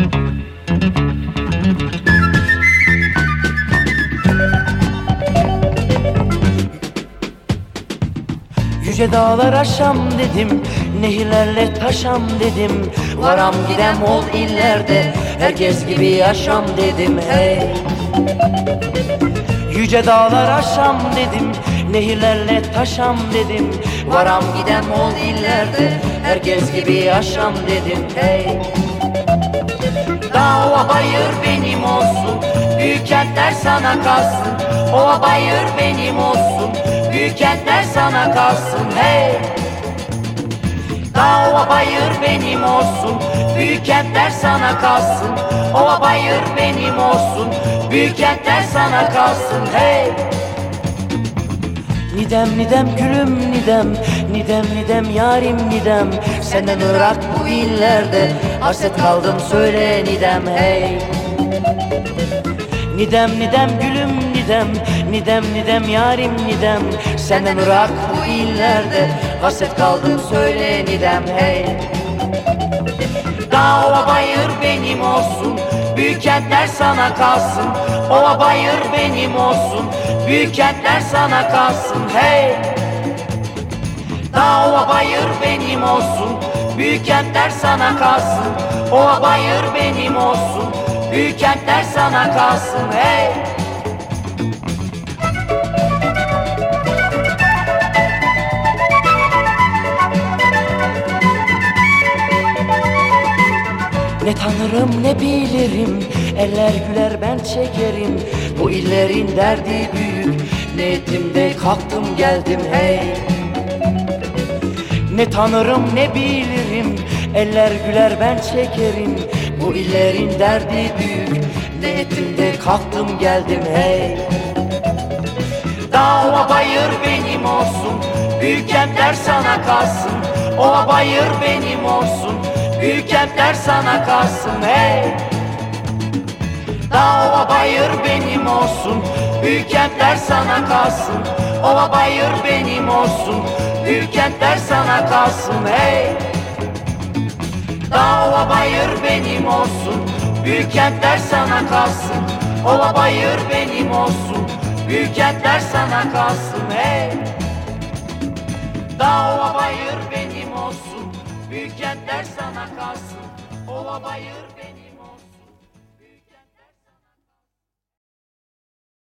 Yüce dağlar aşam dedim Nehirlerle taşam dedim. Varam gidem ol illerde Herkes gibi yaşam dedim hey. Yüce dağlar aşam dedim Nehirlerle taşam dedim. Varam gidem ol illerde Herkes gibi yaşam dedim hey Dağ bayır benim olsun. Büyük kentler sana kalsın. Ova bayır benim olsun. Büyük kentler sana kalsın. Hey! Dağ bayır benim olsun. Büyük kentler sana kalsın. Ova bayır benim olsun. Büyük kentler sana kalsın. Hey Nidem nidem gülüm nidem. Nidem nidem yarim nidem. Senden Irak bu illerde. Hasret kaldım söyle nidem hey. Nidem nidem gülüm nidem. Nidem nidem yarim nidem. Senden Irak bu illerde. Hasret kaldım söyle nidem hey Dağ bayır benim olsun Büyük kentler sana kalsın. Ova bayır benim olsun Büyük kentler sana kalsın. Hey! Dağ ova bayır benim olsun Büyük kentler sana kalsın. Ova bayır benim olsun Büyük kentler sana kalsın. Hey Ne tanırım ne bilirim. Eller güler ben çekerim. Bu illerin derdi büyük. Ne ettim de kalktım geldim hey. Ne tanırım ne bilirim. Eller güler ben çekerim. Bu illerin derdi büyük. Ne ettim de kalktım geldim hey. Dağ ova bayır benim olsun. Büyük kentler sana kalsın. Ova bayır benim olsun Büyük kentler sana kalsın hey. Dağ ova bayır benim olsun. Büyük kentler sana kalsın Ova bayır benim olsun. Büyük kentler sana kalsın hey. Dağ ova bayır benim olsun. Büyük kentler sana kalsın Ova bayır benim olsun. Büyük kentler sana kalsın hey. Dağ ova bayır benim olsun Büyük kentler sana kalsın. Ova bayır benim